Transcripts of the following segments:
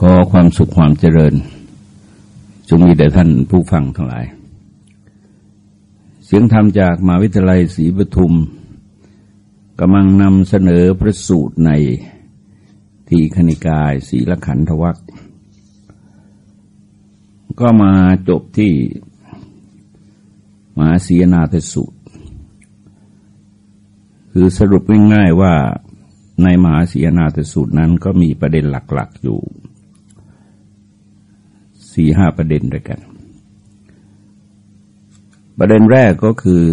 ขอความสุขความเจริญ จงมีแด่ท่านผู้ฟังทั้งหลาย เสียงธรรมจากมหาวิทยาลัยศรีปทุมกำลังนำเสนอพระสูตรในทีคณิกายศีลขันธวัคก็มาจบที่มหาศีนาทสูตร คือสรุปง่ายๆว่าในมหาศีนาทสูตรนั้นก็มีประเด็นหลักๆอยู่ สี่ห้าประเด็นด้วยกัน ประเด็นแรกก็คือ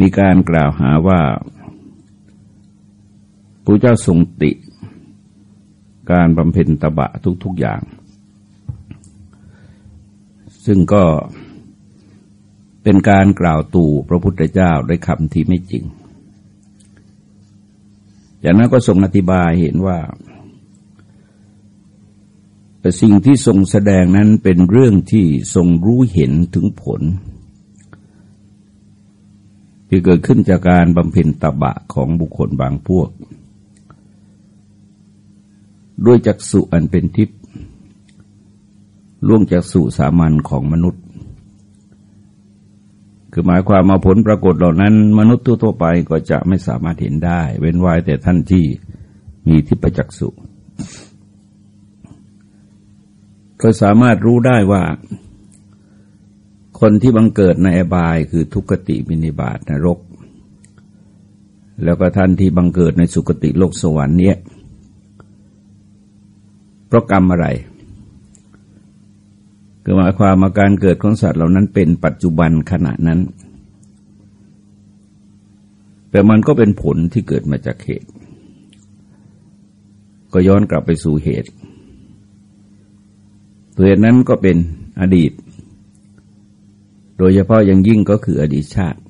มีการกล่าวหาว่าพระเจ้าทรงติ การบำเพ็ญตบะทุก ๆอย่าง ซึ่งก็เป็นการกล่าวตู่พระพุทธเจ้าด้วยคำที่ไม่จริง จากนั้นก็ทรงอธิบายเห็นว่า แต่สิ่งที่ทรงแสดงนั้นเป็นเรื่องที่ทรงรู้เห็นถึงผล ที่เกิดขึ้นจากการบำเพ็ญตบะของบุคคลบางพวก ด้วยจักสุอันเป็นทิพย์ล่วงจากสุสามัญของมนุษย์ คือหมายความมาผลปรากฏเหล่านั้น มนุษย์ทั่วไปก็จะไม่สามารถเห็นได้ เว้นไว้แต่ท่านที่มีทิพจักสุ ก็สามารถรู้ได้ว่า คนที่บังเกิดในอบายคือทุกติมินิบาตนรก แล้วก็ท่านที่บังเกิดในสุคติโลกสวรรค์เนี่ยเพราะกรรมอะไรคือหมายความมาการเกิดของสัตว์เหล่านั้นเป็นปัจจุบันขณะนั้น แต่มันก็เป็นผลที่เกิดมาจากเหตุ ก็ย้อนกลับไปสู่เหตุ เหตุนั้นก็เป็นอดีต โดยเฉพาะอย่างยิ่งก็คืออดีตชาติ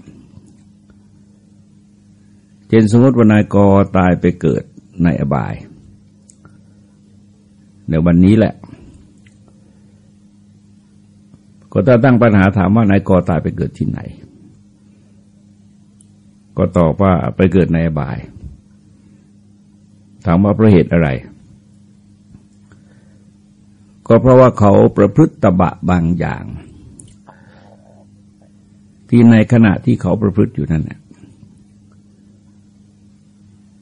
เช่นสมมติว่านายกตายไปเกิดในอบาย ในวันนี้แหละ ก็ถ้าตั้งปัญหาถามว่านายกตายไปเกิดที่ไหน ก็ตอบว่าไปเกิดในอบาย ถามว่าเพราะเหตุอะไร ก็เพราะว่าเขาประพฤติตบะบางอย่าง ที่ในขณะที่เขาประพฤติอยู่นั่นแหละ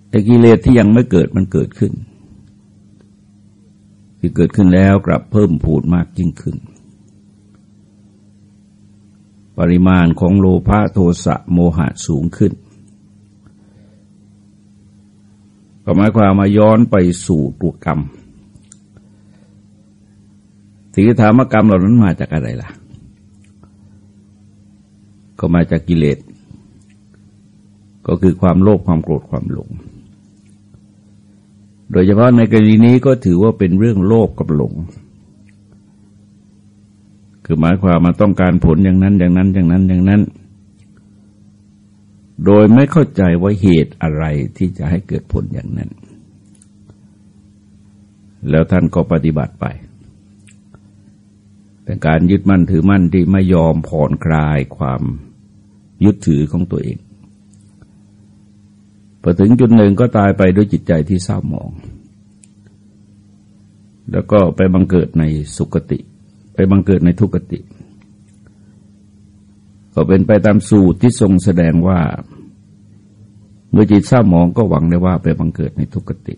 แต่กิเลสที่ยังไม่เกิดมันเกิดขึ้น ที่เกิดขึ้นแล้วกลับเพิ่มผูดมากยิ่งขึ้น ปริมาณของโลภะโทสะโมหะสูงขึ้นก็หมายความมาย้อนไปสู่ตัวกรรม สิ่งที่ถามกรรมเหล่านั้นมาจากอะไรล่ะ ก็มาจากกิเลส ก็คือความโลภความโกรธความหลง โดยเฉพาะในกรณีนี้ก็ถือว่าเป็นเรื่องโลภกับหลง คือหมายความมาต้องการผลอย่างนั้นอย่างนั้นอย่างนั้นอย่างนั้น โดยไม่เข้าใจว่าเหตุอะไรที่จะให้เกิดผลอย่างนั้น แล้วท่านก็ปฏิบัติไป เป็นการยึดมั่นถือมั่นที่ไม่ยอมผ่อนคลายความยึดถือของตัวเองพอถึงจุดหนึ่งก็ตายไปด้วยจิตใจที่เศร้าหมอง แล้วก็ไปบังเกิดในสุคติ ไปบังเกิดในทุกติ ก็เป็นไปตามสูตรที่ทรงแสดงว่าเมื่อจิตเศร้าหมองก็หวังได้ว่าไปบังเกิดในทุกติ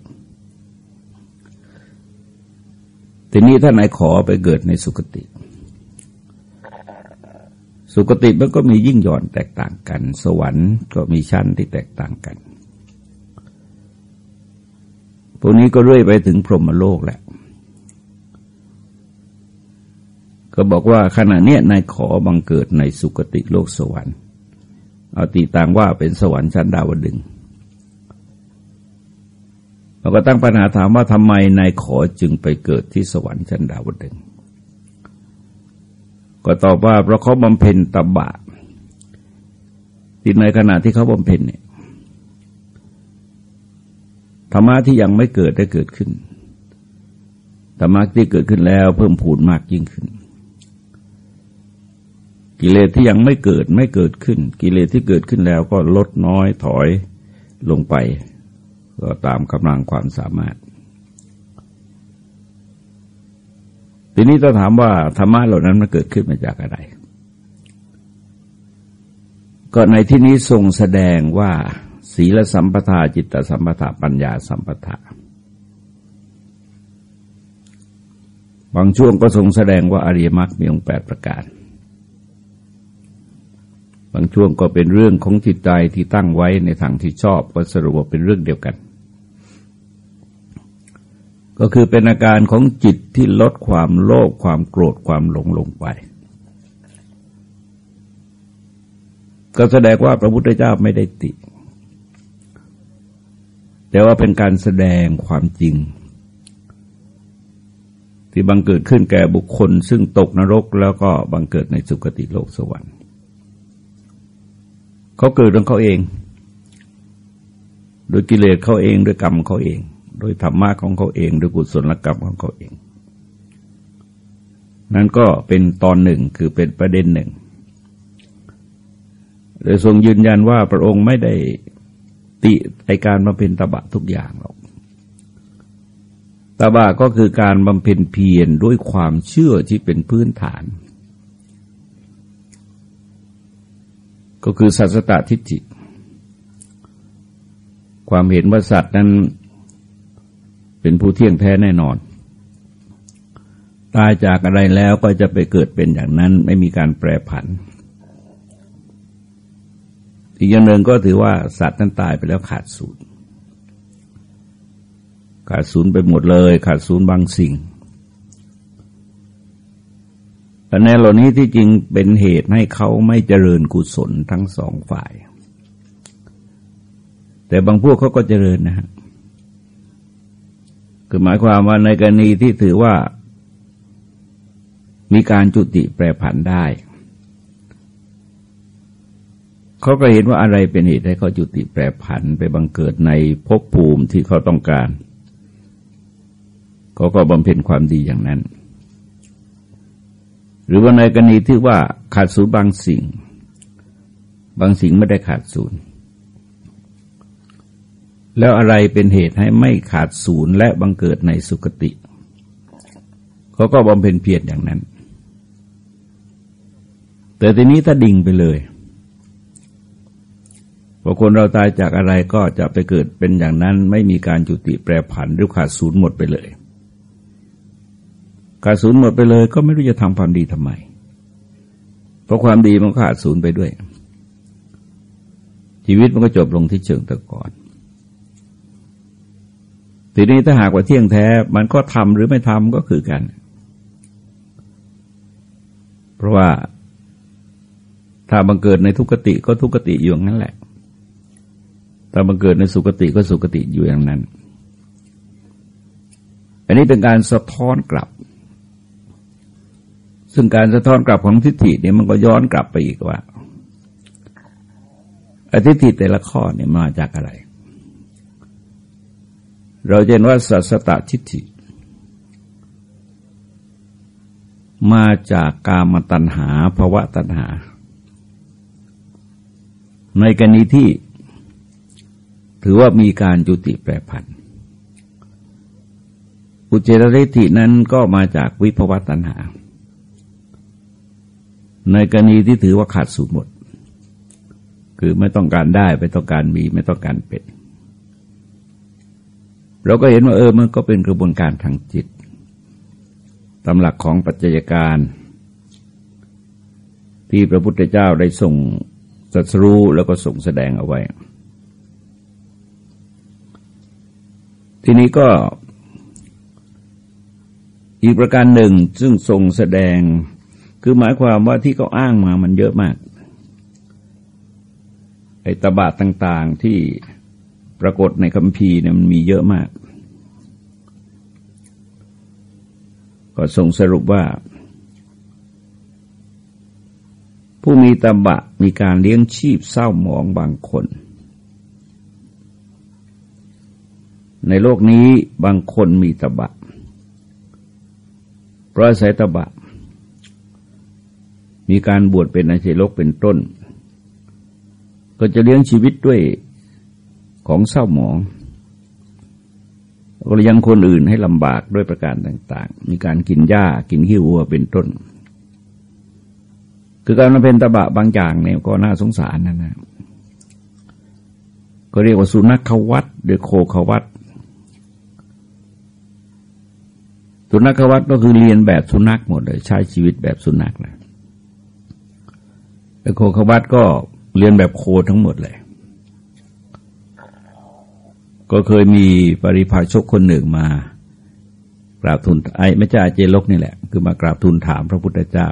ทีนี้ถ้านายขอไปเกิดในสุคติ สุคติมันก็มียิ่งหย่อนแตกต่างกัน สวรรค์ก็มีชั้นที่แตกต่างกันพวกนี้ก็เรื่อยไปถึงพรหมโลกแหละ ก็บอกว่าขณะเนี้ยนายขอบังเกิดในสุคติโลกสวรรค์ เอาตีต่างว่าเป็นสวรรค์ชั้นดาวดึง เราก็ตั้งปัญหาถามว่าทำไมนายขอจึงไปเกิดที่สวรรค์ชั้นดาวดึง ก็ตอบว่าเพราะเขาบำเพ็ญตบะที่ในขณะที่เขาบำเพ็ญเนี่ยธรรมะที่ยังไม่เกิดได้เกิดขึ้นธรรมะที่เกิดขึ้นแล้วเพิ่มพูนมากยิ่งขึ้น กิเลสที่ยังไม่เกิดไม่เกิดขึ้น กิเลสที่เกิดขึ้นแล้วก็ลดน้อยถอยลงไป ก็ตามกำลังความสามารถ ทีนี้ต้องถามว่าธรรมะเหล่านั้นมันเกิดขึ้นมาจากอะไร ก็ในที่นี้ทรงแสดงว่า ศีลสัมปทาจิตตสัมปทาปัญญาสัมปทาบางช่วงก็ทรงแสดงว่าอริยมรรคมีองค์แปดประการ บางช่วงก็เป็นเรื่องของจิตใจที่ตั้งไว้ในทางที่ชอบก็สรุปว่าเป็นเรื่องเดียวกัน ก็คือเป็นอาการของจิตที่ลดความโลภความโกรธความหลงลงไป ก็แสดงว่าพระพุทธเจ้าไม่ได้ติ แต่ว่าเป็นการแสดงความจริง ที่บังเกิดขึ้นแก่บุคคล ซึ่งตกนรกแล้วก็บังเกิดในสุคติโลกสวรรค์เขาเกิดของเขาเอง โดยกิเลสเขาเองด้วยกรรมเขาเอง โดยธรรมะของเขาเองด้วยกุศลกรรมของเขาเอง นั่นก็เป็นตอนหนึ่งคือเป็นประเด็นหนึ่งโดยทรงยืนยันว่าพระองค์ไม่ได้ติไอการมาเป็นตบะทุกอย่างหรอกตบะก็คือการบำเพ็ญเพียรด้วยความเชื่อที่เป็นพื้นฐาน ก็คือสัสตตทิฏฐิความเห็นว่าสัตว์นั้น เป็นผู้เที่ยงแท้แน่นอน ตายจากอะไรแล้วก็จะไปเกิดเป็นอย่างนั้นไม่มีการแปรผัน อีกอย่างหนึ่งก็ถือว่าสัตว์นั้นตายไปแล้วขาดสูตรขาดศูนย์ไปหมดเลย ขาดศูนย์บางสิ่งแต่ในเหล่านี้ที่จริงเป็นเหตุให้เขาไม่เจริญกุศลทั้งสองฝ่าย แต่บางพวกเขาก็เจริญนะฮะ คือหมายความว่าในกรณีที่ถือว่า มีการจุติแปรผันได้ เขาก็เห็นว่าอะไรเป็นเหตุให้เขาจุติแปรผันไปบังเกิดในภพภูมิที่เขาต้องการเขาก็บำเพ็ญความดีอย่างนั้น หรือว่าในกรณีที่ว่าขาดศูนย์บางสิ่ง บางสิ่งไม่ได้ขาดศูนย์ แล้วอะไรเป็นเหตุให้ไม่ขาดศูนย์และบังเกิดในสุคติ เขาก็บำเพ็ญเพียรอย่างนั้น แต่ทีนี้ถ้าดิ่งไปเลยพอคนเราตายจากอะไรก็จะไปเกิดเป็นอย่างนั้น ไม่มีการจุติแปรผันหรือขาดศูนย์หมดไปเลย ขาดศูนย์หมดไปเลยก็ไม่รู้จะทำความดีทำไม เพราะความดีมันขาดศูนย์ไปด้วย ชีวิตมันก็จบลงที่เชิงตะกอน ทีนี้ถ้าหากว่าเที่ยงแท้ มันก็ทำหรือไม่ทำก็คือกัน เพราะว่าถ้าบังเกิดในทุกติก็ทุกติอยู่อย่างนั้นแหละ ถ้าบังเกิดในสุกติก็สุกติอยู่อย่างนั้น อันนี้เป็นการสะท้อนกลับ ซึ่งการสะท้อนกลับของทิฏฐิเนี่ยมันก็ย้อนกลับไปอีกว่าอทิฏฐิแต่ละข้อเนี่ยมาจากอะไร เราเห็นว่าสัสตทิฏฐิ มาจากกามตัณหาภวะตัณหา ในกรณีที่ ถือว่ามีการจุติแปรผัน อุเจรทิฏฐินั้นก็มาจากวิภวตัณหา ในกรณีที่ถือว่าขาดสูตรหมด คือไม่ต้องการได้ ไม่ต้องการมี ไม่ต้องการเป็น เราก็เห็นว่าเออมันก็เป็นกระบวนการทางจิตตำหลักของปัจจัยการ ที่พระพุทธเจ้าได้ส่งสัสรู้แล้วก็ส่งแสดงเอาไว้ ทีนี้ก็อีกประการหนึ่งซึ่งทรงแสดงคือหมายความว่าที่เขาอ้างมามันเยอะมากไอ้ตบะต่าง ๆที่ ปรากฏในคัมภีร์เนี่ยมันมีเยอะมาก ก็ส่งสรุปว่า ผู้มีตบะมีการเลี้ยงชีพเศร้าหมองบางคน ในโลกนี้บางคนมีตบะเพราะอาศัยตบะ มีการบวชเป็นอาชีลกเป็นต้น ก็จะเลี้ยงชีวิตด้วย ของเศร้าหมองก็เลี้ยงคนอื่นให้ลำบากด้วยประการต่าง ๆ มีการกินหญ้ากินขี้วัวเป็นต้น คือการมาเป็นตะบะบางอย่างเนี่ยก็น่าสงสารนะนะก็เรียกว่าสุนัขขวัตหรือโคขวัตสุนัขขวัตก็คือเรียนแบบสุนัขหมดเลย ใช้ชีวิตแบบสุนัขเลยแต่โคขวัตก็เรียนแบบโคทั้งหมดเลย ก็เคยมีปริพาชกคนหนึ่งมากราบทูลไอ้ไม่ใช่เจลกนี่แหละ คือมากราบทูลถามพระพุทธเจ้า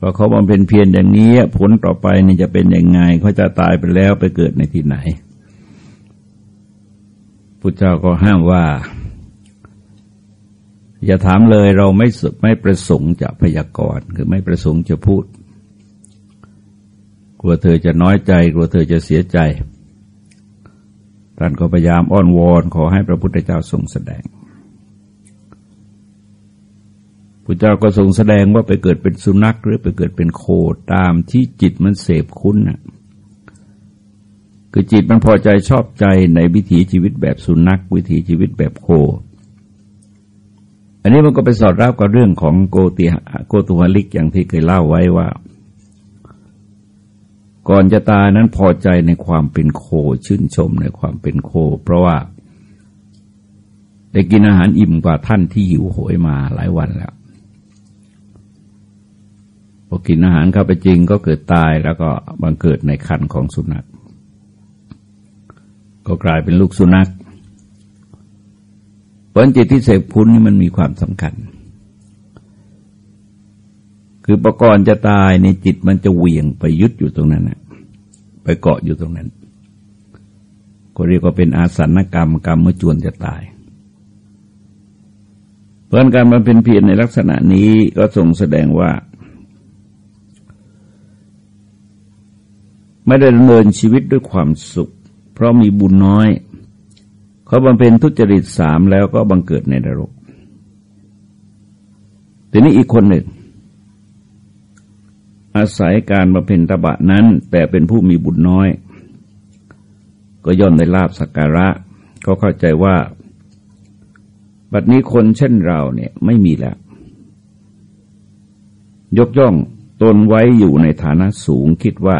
ว่าเขาบำเพ็ญเพียรอย่างนี้ ผลต่อไปนี่จะเป็นยังไงเขาจะตายไปแล้วไปเกิดในที่ไหนพุทธเจ้าก็ห้ามว่า อย่าถามเลยเราไม่ไม่ประสงค์จะพยากรณ์คือไม่ประสงค์จะพูด กลัวเธอจะน้อยใจ กลัวเธอจะเสียใจ ท่านก็พยายามอ้อนวอนขอให้พระพุทธเจ้าทรงแสดงพระเจ้าก็ทรงแสดงว่าไปเกิดเป็นสุนัขหรือไปเกิดเป็นโคตามที่จิตมันเสพคุณน่ะคือจิตมันพอใจชอบใจในวิถีชีวิตแบบสุนัขวิถีชีวิตแบบโค อันนี้มันก็ไปสอดรับกับเรื่องของโกติโกตุหลิกอย่างที่เคยเล่าไว้ว่า ก่อนจะตายนั้นพอใจในความเป็นโคชื่นชมในความเป็นโค เพราะว่าได้กินอาหารอิ่มกว่าท่านที่หิวโหยมาหลายวันแล้วพอกินอาหารเข้าไปจริงก็เกิดตายแล้วก็บังเกิดในคันของสุนัข ก็กลายเป็นลูกสุนัขผลจิตที่เสพพุ้นนี่มันมีความสำคัญ คือประกรณ์จะตายในจิตมันจะเหวี่ยงไปยึดอยู่ตรงนั้นนะไปเกาะอยู่ตรงนั้น ก็เรียกว่าเป็นอาสันกรรมกรรมเมื่อจวนจะตาย เพราะการมาเป็นเพียรในลักษณะนี้ก็ทรงแสดงว่า ไม่ได้ดำเนินชีวิตด้วยความสุข เพราะมีบุญน้อย เขาบำเพ็ญทุจริตสามแล้วก็บังเกิดในนรกทีนี้อีกคนหนึ่ง อาศัยการบำเพ็ญตบะนั้น แต่เป็นผู้มีบุญน้อย ก็ย่อมได้ลาบสักการะเขาเข้าใจว่า บัดนี้คนเช่นเราเนี่ยไม่มีแล้ว ยกย่องตนไว้อยู่ในฐานะสูงคิดว่า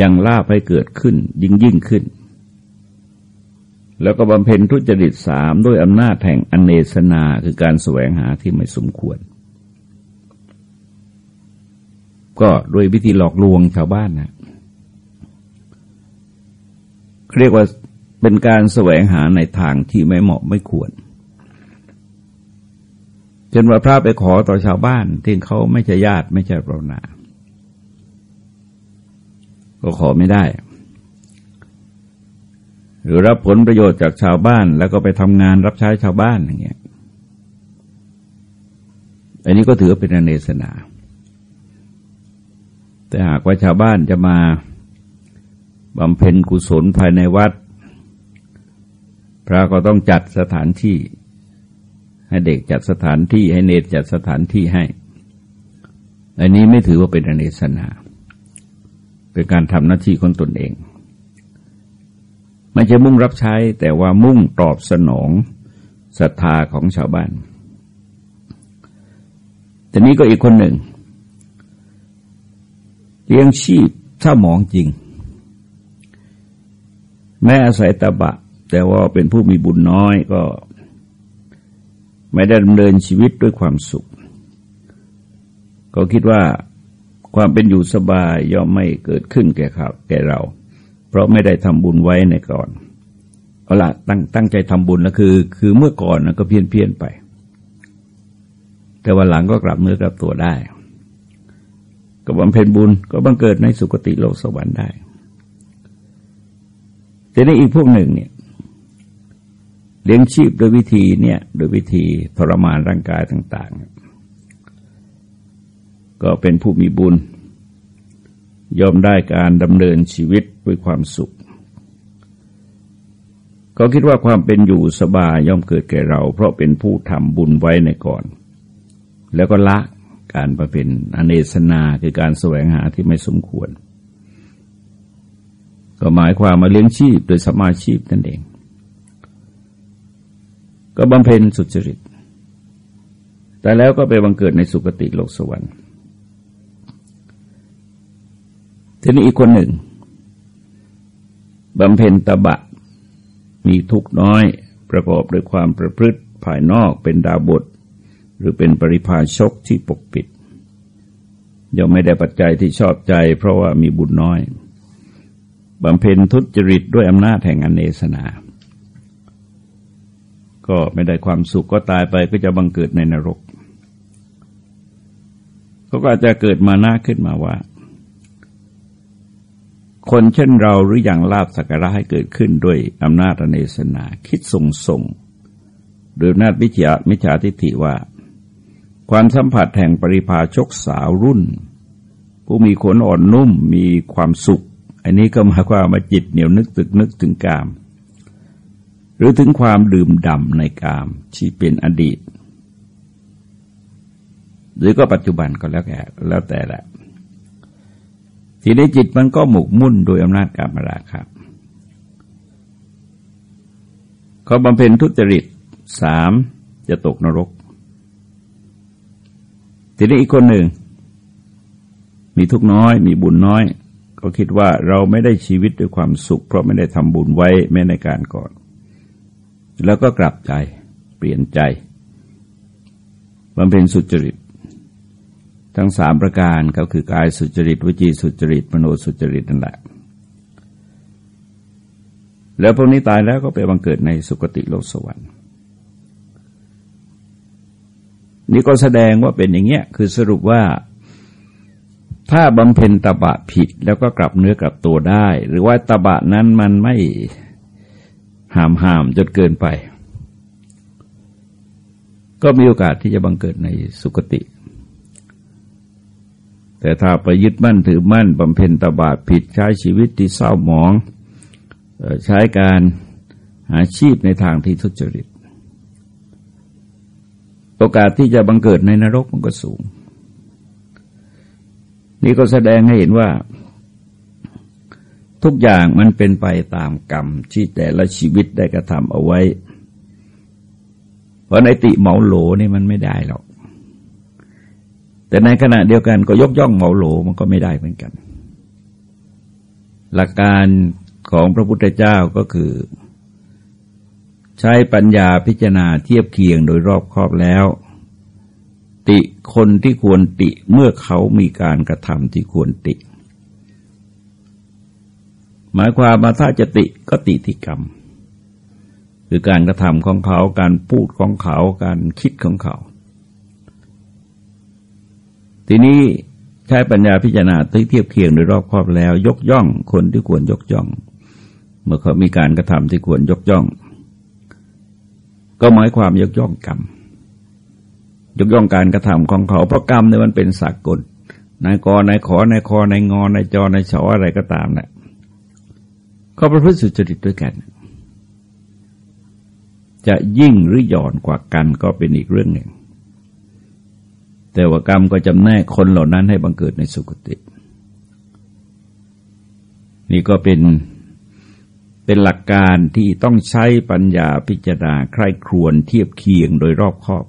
ยังลาภให้เกิดขึ้นยิ่งยิ่งขึ้น แล้วก็บำเพ็ญทุจริตสามด้วยอำนาจแห่งอเนสนาคือการแสวงหาที่ไม่สมควร ก็โดยวิธีหลอกลวงชาวบ้านนะเรียกว่าเป็นการแสวงหาในทางที่ไม่เหมาะไม่ควรจนว่าพระไปขอต่อชาวบ้านที่เขาไม่ใช่ญาติไม่ใช่เรานาก็ขอไม่ได้ หรือรับผลประโยชน์จากชาวบ้าน แล้วก็ไปทำงานรับใช้ชาวบ้านอย่างเงี้ย อันนี้ก็ถือเป็นอเนสนา แต่หากว่าชาวบ้านจะมาบำเพ็ญกุศลภายในวัด พระก็ต้องจัดสถานที่ ให้เด็กจัดสถานที่ให้เนตจัดสถานที่ให้ อันนี้ไม่ถือว่าเป็นอเนสนา เป็นการทำหน้าที่ของตนเองไม่ใช่มุ่งรับใช้แต่ว่ามุ่งตอบสนองศรัทธาของชาวบ้านแต่นี้ก็อีกคนหนึ่ง เลี้ยงชีพถ้าหมองจริง แม้อาศัยตบะ แต่ว่าเป็นผู้มีบุญน้อยก็ ไม่ได้ดำเนินชีวิตด้วยความสุข ก็คิดว่าความเป็นอยู่สบายย่อมไม่เกิดขึ้นแก่เขาแก่เรา เพราะไม่ได้ทำบุญไว้ในก่อนเอาละตั้งตั้งใจทำบุญแล้วคือ คือเมื่อก่อนนะก็เพี้ยนเพี้ยนไป แต่วันหลังก็กลับเนื้อกลับตัวได้ ก็บำเพ็ญบุญก็บังเกิดในสุคติโลกสวรรค์ได้ แต่ในอีกพวกหนึ่งเนี่ยเลี้ยงชีพโดยวิธีเนี่ยโดยวิธีทรมานร่างกายต่าง ๆ ก็เป็นผู้มีบุญ ยอมได้การดำเนินชีวิตด้วยความสุข ก็คิดว่าความเป็นอยู่สบายย่อมเกิดแก่เรา เพราะเป็นผู้ทำบุญไว้ในก่อน แล้วก็ละ การประเป็นอเนสนาคือการแสวงหาที่ไม่สมควร ก็หมายความมาเลี้ยงชีพโดยสมาชีพนั่นเอง ก็บำเพ็ญสุจริต แต่แล้วก็ไปบังเกิดในสุคติโลกสวรรค์ทีนี้อีกคนหนึ่งบำเพ็ญตบะ มีทุกน้อยประกอบด้วยความประพฤติภายนอกเป็นดาบท หรือเป็นปริพาชกที่ปกปิดย่อมไม่ได้ปัจจัยที่ชอบใจ เพราะว่ามีบุญน้อยบำเพ็ญทุจริตด้วยอำนาจแห่งอเนสนา ก็ไม่ได้ความสุขก็ตายไปก็จะบังเกิดในนรกเขาก็อาจจะเกิดมาหน้าขึ้นมาว่า คนเช่นเราหรืออย่างลาบสักการะให้เกิดขึ้นด้วยอำนาจอเนสนา คิดส่งส่งโดยอำนาจวิจามิจฉาทิฏฐิว่า ความสัมผัสแห่งปริพาชกสาวรุ่น ผู้มีขนอ่อนนุ่มมีความสุข อันนี้ก็หมายความว่าจิตเหนียวนึกตึกนึกถึงกาม หรือถึงความดื่มด่ำในกามที่เป็นอดีต หรือก็ปัจจุบันก็แล้วแต่แล้วแต่ละทีนี้จิตมันก็หมกมุ่นโดยอำนาจกามราครับเขาบำเพ็ญทุจริตสามจะตกนรก ทีนี้อีกคนหนึ่ง มีทุกน้อย มีบุญน้อย ก็คิดว่าเราไม่ได้ชีวิตด้วยความสุข เพราะไม่ได้ทำบุญไว้แม้ในการก่อน แล้วก็กลับใจเปลี่ยนใจมันเป็นสุจริต ทั้งสามประการก็คือกายสุจริตวิจีสุจริต มโนสุจริตนั่นแหละแล้วพวกนี้ตายแล้วก็ไปบังเกิดในสุคติโลกสวรรค์ นี่ก็แสดงว่าเป็นอย่างเงี้ยคือสรุปว่า ถ้าบำเพ็ญตบะผิดแล้วก็กลับเนื้อกลับตัวได้ หรือว่าตบะนั้นมันไม่หามหามจนเกินไป ก็มีโอกาสที่จะบังเกิดในสุคติ แต่ถ้าไปยึดมั่นถือมั่นบำเพ็ญตบะผิดใช้ชีวิตที่เศร้าหมองใช้การหาชีพในทางที่ทุจริต โอกาสที่จะบังเกิดในนรกมันก็สูง นี่ก็แสดงให้เห็นว่า ทุกอย่างมันเป็นไปตามกรรมที่แต่ละชีวิตได้กระทำเอาไว้ เพราะในติเหมาโหลนี่มันไม่ได้หรอก แต่ในขณะเดียวกันก็ยกย่องเหมาโหลมันก็ไม่ได้เหมือนกัน หลักการของพระพุทธเจ้าก็คือ ใช้ปัญญาพิจารณาเทียบเคียงโดยรอบครอบแล้ว ติคนที่ควรติเมื่อเขามีการกระทำที่ควรติ หมายความมาถ้าจะติก็ติที่กรรม คือการกระทำของเขาการพูดของเขาการคิดของเขา ทีนี้ใช้ปัญญาพิจารณาเทียบเคียงโดยรอบครอบแล้ว ยกย่องคนที่ควรยกย่อง เมื่อเขามีการกระทำที่ควรยกย่อง ก็หมายความยกย่องกรรมยกย่องการกระทำของเขาเพราะกรรมเนี่ยมันเป็นสากลนายกนายขอนายคอนายงอนายจอนายชออะไรก็ตามแหละก็ประพฤติสุจริตด้วยกัน จะยิ่งหรือหย่อนกว่ากันก็เป็นอีกเรื่องหนึ่ง แต่ว่ากรรมก็จำแนกคนเหล่านั้นให้บังเกิดในสุคติ นี่ก็เป็น เป็นหลักการที่ต้องใช้ปัญญาพิจารณาใคร่ครวญเทียบเคียงโดยรอบคอบ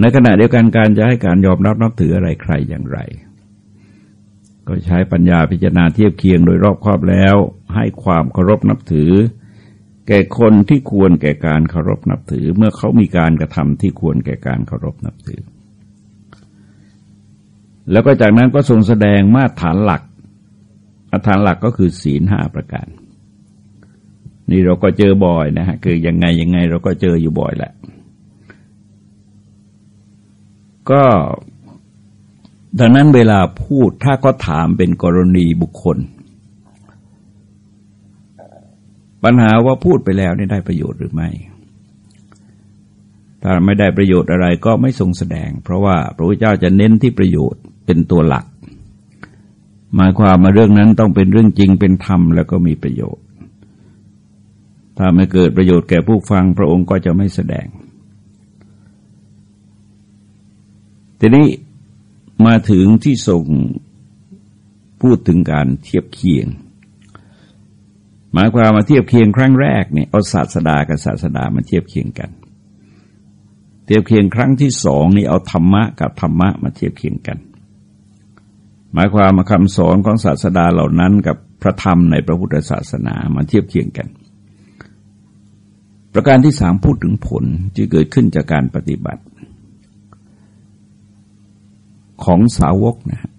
ในขณะเดียวกันการจะให้การยอมรับนับถืออะไรใครอย่างไร ก็ใช้ปัญญาพิจารณาเทียบเคียงโดยรอบครอบแล้ว ให้ความเคารพนับถือ แก่คนที่ควรแก่การเคารพนับถือ เมื่อเขามีการกระทำที่ควรแก่การเคารพนับถือ แล้วก็จากนั้นก็ทรงแสดงมาตรฐานหลัก มาตรฐานหลักก็คือศีลห้าประการ นี่เราก็เจอบ่อยนะฮะคือยังไงยังไงเราก็เจออยู่บ่อยแหละ ก็ดังนั้นเวลาพูดถ้าก็ถามเป็นกรณีบุคคล ปัญหาว่าพูดไปแล้วนี่ได้ประโยชน์หรือไม่ถ้าไม่ได้ประโยชน์อะไรก็ไม่ทรงแสดง เพราะว่าพระพุทธเจ้าจะเน้นที่ประโยชน์เป็นตัวหลัก หมายความมาเรื่องนั้นต้องเป็นเรื่องจริงเป็นธรรมแล้วก็มีประโยชน์ ถ้าไม่เกิดประโยชน์แก่ผู้ฟังพระองค์ก็จะไม่แสดง ทีนี้มาถึงที่ส่งพูดถึงการเทียบเคียง หมายความมาเทียบเคียงครั้งแรกเนี่ยเอาศาสดากับศาสดามาเทียบเคียงกัน เทียบเคียงครั้งที่สองนี่เอาธรรมะกับธรรมะมาเทียบเคียงกัน หมายความมาคำสอนของศาสดาเหล่านั้น กับพระธรรมในพระพุทธศาสนามาเทียบเคียงกัน ประการที่สามพูดถึงผลที่เกิดขึ้นจากการปฏิบัติ ของสาวกนะ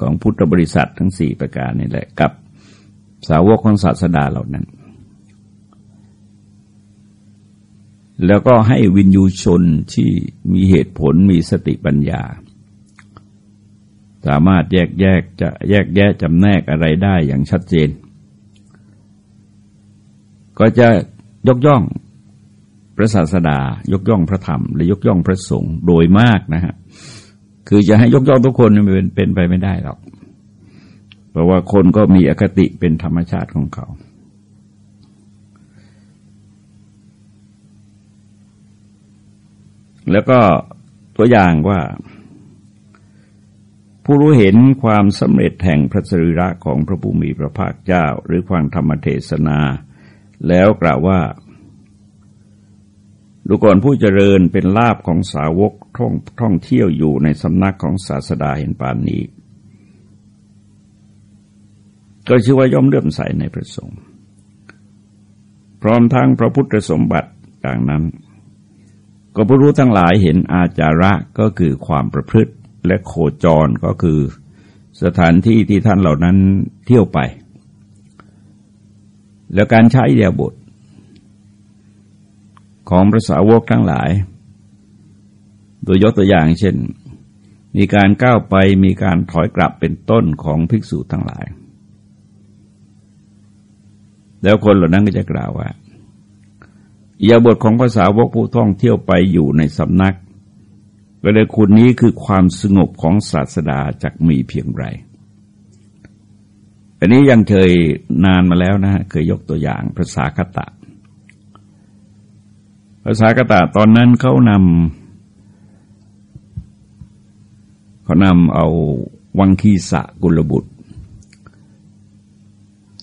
ของพุทธบริษัททั้งสี่ประการนี่แหละ กับสาวกของศาสดาเหล่านั้น แล้วก็ให้วินยูชนที่มีเหตุผลมีสติปัญญา สามารถแยกแยกจะแยกแยะจำแนกอะไรได้อย่างชัดเจน ก็จะยกย่องพระศาสดา ยกย่องพระธรรม และยกย่องพระสงฆ์โดยมากนะฮะคือจะให้ยกย่องทุกคนเป็นเป็นไปไม่ได้หรอก เพราะว่าคนก็มีอคติเป็นธรรมชาติของเขา แล้วก็ตัวอย่างว่า ผู้รู้เห็นความสำเร็จแห่งพระสรีระของพระภูมิพระภาคเจ้า หรือความธรรมเทศนา แล้วกล่าวว่าดูก่อนผู้เจริญเป็นลาบของสาวกท่องท่องเที่ยวอยู่ในสำนักของศาสดาเห็นปานนี้ ก็ชื่อว่าย่อมเลื่อมใสในพระสงฆ์พร้อมทั้งพระพุทธสมบัติต่างนั้น ก็ผู้รู้ทั้งหลายเห็นอาจาระก็คือความประพฤติ และโคจรก็คือสถานที่ที่ท่านเหล่านั้นเที่ยวไป แล้วการใช้เดียบทของพระสาวกทั้งหลาย โดยยกตัวอย่างเช่น มีการก้าวไปมีการถอยกลับเป็นต้นของภิกษุทั้งหลาย แล้วคนเหล่านั้นก็จะกล่าวว่า ยาบทของภาษาวกผู้ท่องเที่ยวไปอยู่ในสำนัก ก็เลยคุณนี้คือความสงบของศาสดาจากมีเพียงไร อันนี้ยังเคยนานมาแล้วนะฮะเคยยกตัวอย่างภาษาคตะภาษากตะตอนนั้นเขานำเขานำเอาวังคีสะกุลบุตร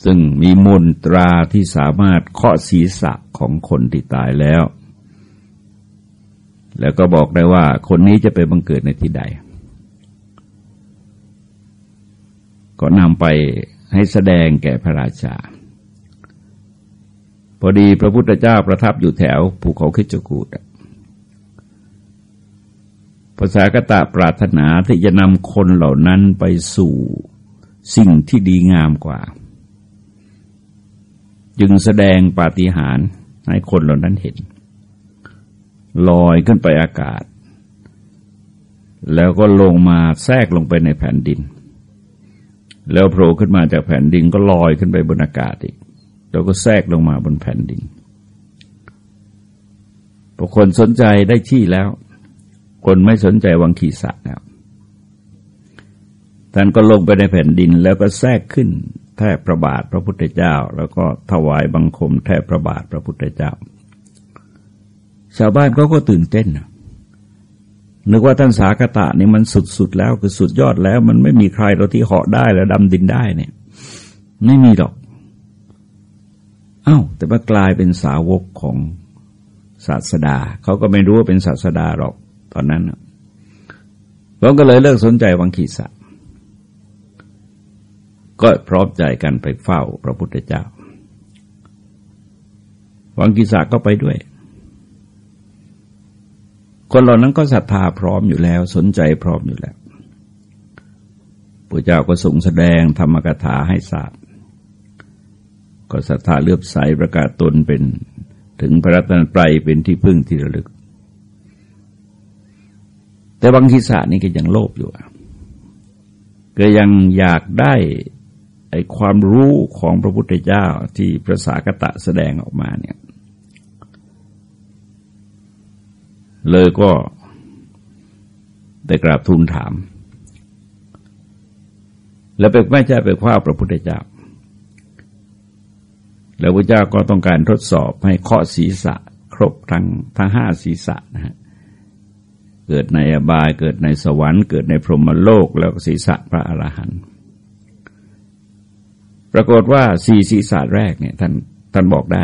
ซึ่งมีมนตราที่สามารถเคาะศีรษะของคนที่ตายแล้ว แล้วก็บอกได้ว่าคนนี้จะไปบังเกิดในที่ใด ก็นำไปให้แสดงแก่พระราชา พอดีพระพุทธเจ้าประทับอยู่แถวภูเขาคิจกูดภาษากตะปรารถนาที่จะนำคนเหล่านั้นไปสู่สิ่งที่ดีงามกว่า จึงแสดงปาฏิหาริย์ให้คนเหล่านั้นเห็น ลอยขึ้นไปอากาศ แล้วก็ลงมาแทรกลงไปในแผ่นดิน แล้วโผล่ขึ้นมาจากแผ่นดินก็ลอยขึ้นไปบนอากาศอีก แล้วก็แทรกลงมาบนแผ่นดินพอคนสนใจได้ที่แล้ว คนไม่สนใจวังขีสะแล้วท่านก็ลงไปในแผ่นดินแล้วก็แทรกขึ้นแทบพระบาทพระพุทธเจ้า แล้วก็ถวายบังคมแทบพระบาทพระพุทธเจ้า ชาวบ้านก็ก็ตื่นเต้นนึกว่าท่านสากตะนี่มันสุดๆแล้วคือสุดยอดแล้ว มันไม่มีใครเราที่เหาะได้แล้วดำดินได้เนี่ย ไม่มีหรอกอา้าวแต่ว่ากลายเป็นสาวกของศาสดาเขาก็ไม่รู้ว่าเป็นศาสดาหรอกตอนนั้นเขาก็เลยเลิกสนใจวังคีสะก็พร้อมใจกันไปเฝ้าพระพุทธเจ้า วังคีสะก็ไปด้วย คนเหล่านั้นก็ศรัทธาพร้อมอยู่แล้ว สนใจพร้อมอยู่แล้วพระเจ้าก็ส่งแสดงธรรมกถาให้ทราบก็ศรัทธาเลือบใสประกาศตนเป็นถึงพระรัตนตรัยเป็นที่พึ่งที่ระลึก แต่บางทีสานี่ก็ยังโลภอยู่ก็ยังอยากได้ไอ้ความรู้ของพระพุทธเจ้าที่พระสากตะแสดงออกมาเนี่ย เลยก็ได้กราบทูลถาม แล้วไปไม่ใช่ไปคว้าพระพุทธเจ้า แล้วพระเจ้าก็ต้องการทดสอบให้เคาะศีรษะ ครบทั้งทั้งห้าศีรษะนะฮะเกิดในอบายเกิดในสวรรค์เกิดในพรหมโลกแล้วศีรษะพระอรหันต์ปรากฏว่าสี่ศีรษะแรกเนี่ยท่านท่านบอกได้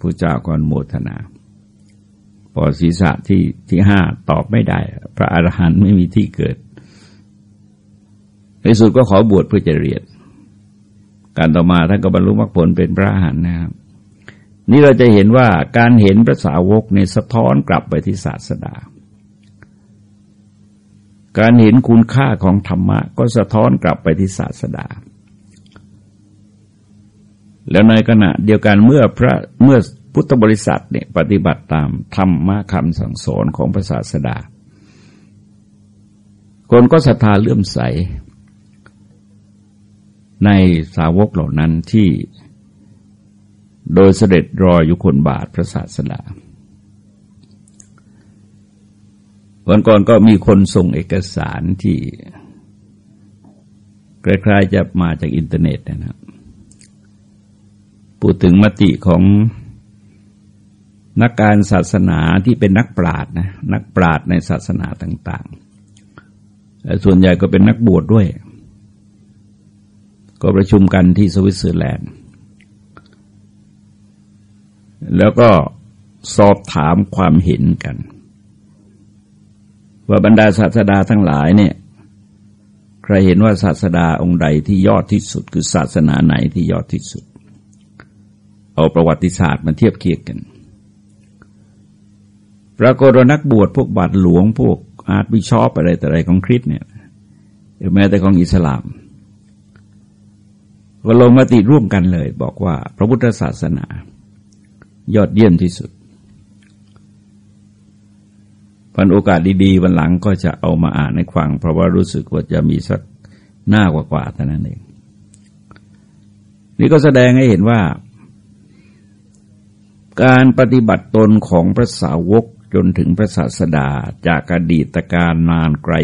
ผู้เจ้าก่อนโมทนา พอศีรษะที่ที่ห้าตอบไม่ได้ พระอรหันต์ไม่มีที่เกิด ในสุดก็ขอบวชเพื่อจะเรียน การต่อมาท่านก็บรรลุมรรคผลเป็นพระอรหันต์นะครับนี่เราจะเห็นว่าการเห็นพระสาวกในสะท้อนกลับไปที่ศาสดา การเห็นคุณค่าของธรรมะก็สะท้อนกลับไปที่ศาสดา แล้วในขณะเดียวกันเมื่อพระเมื่อพุทธบริษัทเนี่ยปฏิบัติตามธรรมะคำสั่งสอนของพระศาสดา คนก็ศรัทธาเลื่อมใส ในสาวกเหล่านั้นที่โดยเสด็จรออยู่คนบาทพระศาสดาวันก่อนก็มีคนส่งเอกสารที่คล้ายๆจะมาจากอินเทอร์เน็ตนะครับ พูดถึงมติของนักการศาสนาที่เป็นนักปราชญ์นะนักปราชญ์ในศาสนาต่างๆ ส่วนใหญ่ก็เป็นนักบวชด้วย ก็ประชุมกันที่สวิตเซอร์แลนด์ แล้วก็สอบถามความเห็นกัน ว่าบรรดาศาสดาทั้งหลายเนี่ยใครเห็นว่าศาสดาองค์ใดที่ยอดที่สุด คือศาสนาไหนที่ยอดที่สุด เอาประวัติศาสตร์มาเทียบเคียงกัน ปรากฏนักบวชพวกบาทหลวงพวกอาร์ตวิชอปอะไรแต่อะไรของคริสเนี่ยหรือแม้แต่ของอิสลาม ก็ลงมติร่วมกันเลย บอกว่าพระพุทธศาสนา ยอดเยี่ยมที่สุดพันโอกาสดีๆวันหลังก็จะเอามาอ่านในฟัง เพราะว่ารู้สึกว่าจะมีสักหน้ากว่าๆเท่านั้นเอง นี่ก็แสดงให้เห็นว่า การปฏิบัติตนของพระสาวกจนถึงพระศาสดาจากอดีตการนานไกล